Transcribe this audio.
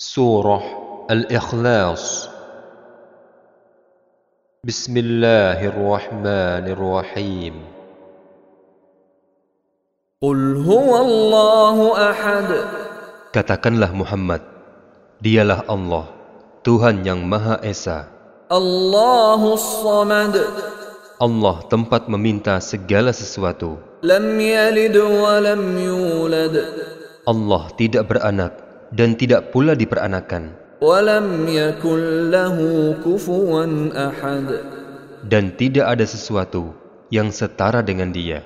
Surah Al-Ikhlas Bismillahirrahmanirrahim قل هو الله أحد Katakanlah Muhammad, dialah Allah, Tuhan yang Maha Esa. الله الصمد Allah tempat meminta segala sesuatu. لم يلد ولم يولد Allah tidak beranak dan tidak pula diperanakan. Dan tidak ada sesuatu yang setara dengan dia.